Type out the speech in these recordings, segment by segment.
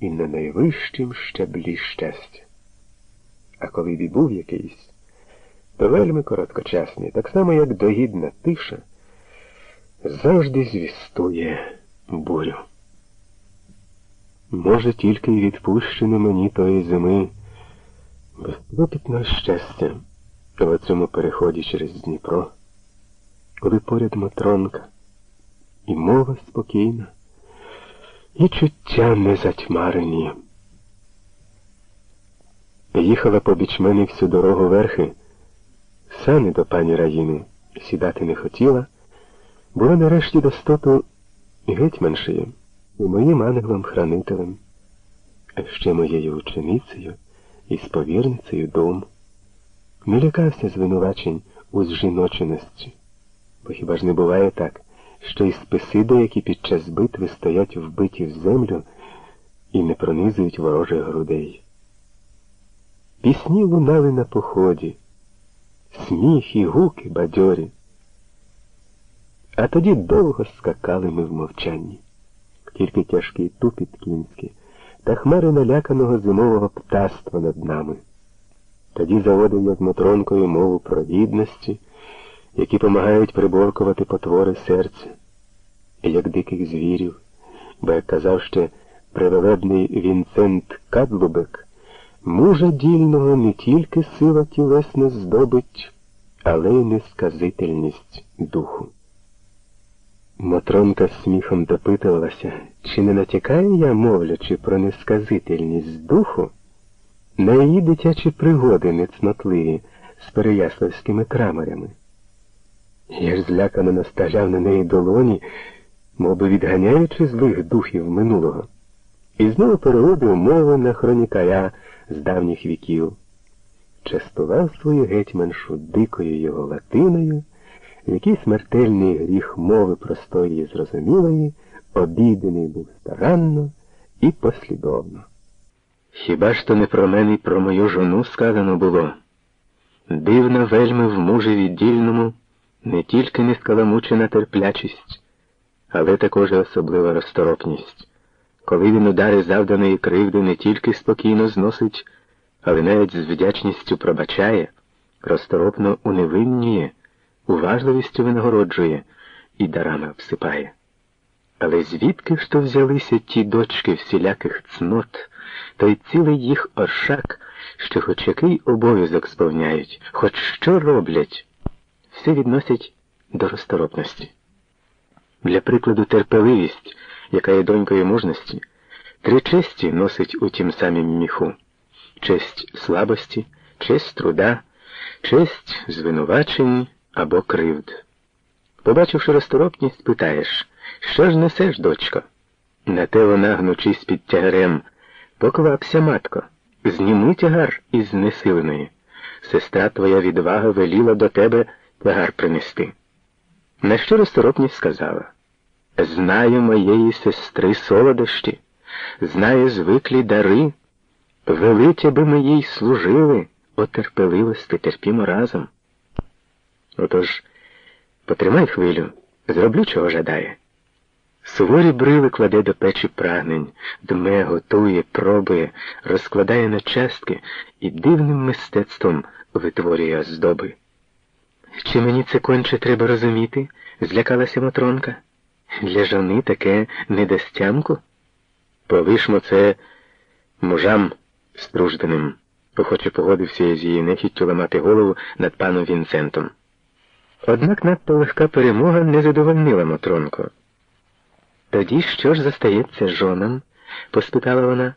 і на найвищім щаблі щастя. А коли б і був якийсь, то вельми короткочасний, так само, як догідна тиша, завжди звістує бурю. Може, тільки й відпущено мені тої зими безклопітного щастя в цьому переході через Дніпро, коли поряд Матронка, і мова спокійна, і чуття не затьмарені. Їхала побіч мене всю дорогу верхи, сани до пані Раїни сідати не хотіла, була нарешті достоту гетьманшею і моїм ангелом-хранителем, а ще моєю ученицею і сповірницею дому. Не лякався звинувачень у жіноченості, бо хіба ж не буває так, що і списи деякі під час битви стоять вбиті в землю і не пронизують ворожих грудей. Пісні лунали на поході, сміх і гуки бадьорі. А тоді довго скакали ми в мовчанні, тільки тяжкий тупіт кінський та хмари наляканого зимового птаства над нами. Тоді заводив я з Мотронкою мову про гідності, які помагають приборкувати потвори серця, як диких звірів, бо, як казав ще превелебний Вінцент Кадлубек, мужа дільного не тільки сила тілесна здобить, але й несказительність духу. Матронка сміхом допитувалася, чи не натякаю я, мовлячи про несказительність духу, на її дитячі пригоди нецнотливі з переяславськими крамарями. Я ж злякано наставляв на неї долоні, мов би відганяючи злих духів минулого, і знову переводив мови на хронікаря з давніх віків, частував свою гетьманшу дикою його латиною який смертельний гріх мови простої і зрозумілої, обійдений був старанно і послідовно. Хіба ж то не про мене і про мою жону сказано було? Дивна вельми в мужеві дільному не тільки нескаламучена терплячість, але також і особлива розторопність. Коли він удари завданої кривди не тільки спокійно зносить, але навіть з вдячністю пробачає, розторопно уневиннює, уважливістю винагороджує і дарами обсипає. Але звідки ж то взялися ті дочки всіляких цнот, той цілий їх оршак, що хоч який обов'язок сповняють, хоч що роблять, все відносять до розторопності. Для прикладу, терпеливість, яка є донькою мужності, три честі носить у тім самім міху честь слабості, честь труда, честь звинувачень або кривд. Побачивши розторопність, питаєш, що ж несеш, дочко? На те вона, гнучись під тягарем, поквапся, матко, зніми тягар із знесиленої. Сестра твоя відвага веліла до тебе тягар принести. На що розторопність сказала? Знаю моєї сестри солодощі, знаю звиклі дари, велиті би ми їй служили, отерпеливости терпімо разом. Отож, потримай хвилю, зроблю, чого жадає. Суворі брили кладе до печі прагнень, дме, готує, пробує, розкладає на частки і дивним мистецтвом витворює оздоби. Чи мені це конче треба розуміти? злякалася Матронка. Для жони таке недостямку? Полишмо це мужам стружданим, охоче погодився я з її нехіттю ламати голову над паном Вінцентом. Однак надто легка перемога не задовольнила Матронку. Тоді що ж застається жонам? поспитала вона.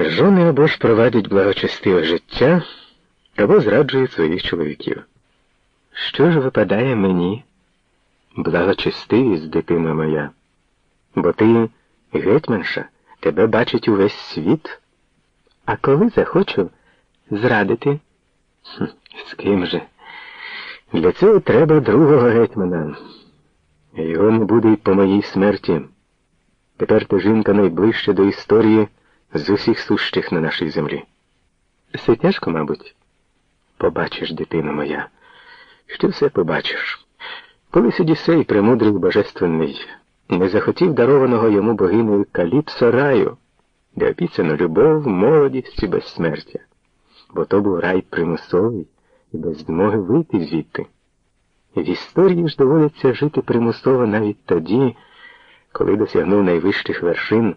Жони або ж провадять благочестиве життя, або зраджують своїх чоловіків. Що ж випадає мені? Благочестивість, дитина моя, бо ти гетьманша, тебе бачить увесь світ, а коли захочу зрадити, з ким же? Для цього треба другого гетьмана. Його не буде й по моїй смерті. Тепер ти жінка найближча до історії з усіх сущих на нашій землі. Все тяжко, мабуть, побачиш, дитина моя, що все побачиш. Колись Одіссей, премудрий божественний, не захотів дарованого йому богинею Каліпсо раю, де опісано любов, молодість і безсмертя, бо то був рай примусовий і без змоги вийти звідти. В історії ж доводиться жити примусово навіть тоді, коли досягнув найвищих вершин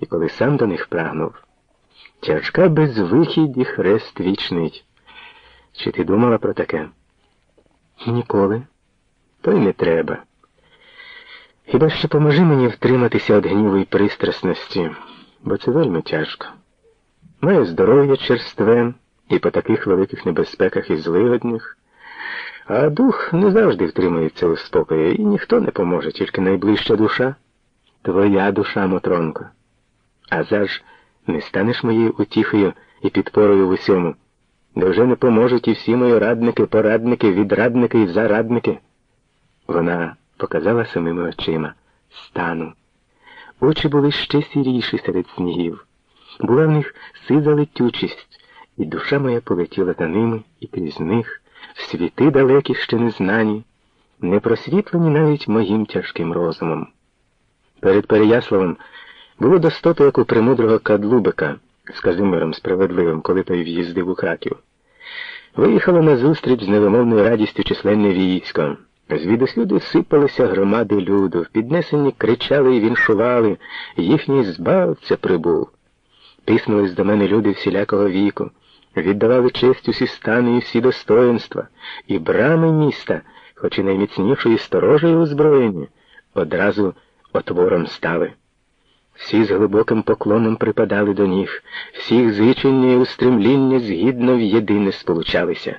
і коли сам до них прагнув. Тяжка безвихідь і хрест вічний. Чи ти думала про таке? Ніколи. То й не треба. Хіба що поможи мені втриматися від гніву і пристрасності, бо це вельми тяжко. Маю здоров'я черстве і по таких великих небезпеках і злигодніх, а дух не завжди втримується у спокої, і ніхто не поможе, тільки найближча душа, твоя душа, Мотронко. А заж не станеш моєю утіхою і підпорою в усьому, де вже не поможуть і всі мої радники, порадники, відрадники і зарадники. Вона показала самими очима стану. Очі були ще сіріші серед снігів. Була в них сиза летючість, і душа моя полетіла за ними і крізь них, в світи далекі ще незнані, не просвітлені навіть моїм тяжким розумом. Перед Переяславом було достото, як у премудрого Кадлубика з Казимиром Справедливим, коли той в'їздив у Краків. Виїхало на зустріч з невимовною радістю численне військо. Звідусюди сипалися громади люду, в піднесенні кричали і віншували, їхній збавця прибув. Тиснулись до мене люди всілякого віку, віддавали честь усі стани і всі достоїнства, і брами міста, хоч і найміцнішої сторожею озброєні, одразу отвором стали. Всі з глибоким поклоном припадали до ніг, всіх зичення і устремління згідно в єдине сполучалися.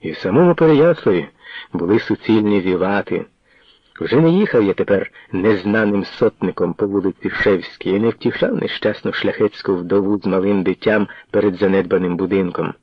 І в самому Переяславі були суцільні вівати. Вже не їхав я тепер незнаним сотником по вулиці Шевській і не втішав нещасну шляхетську вдову з малим дитям перед занедбаним будинком.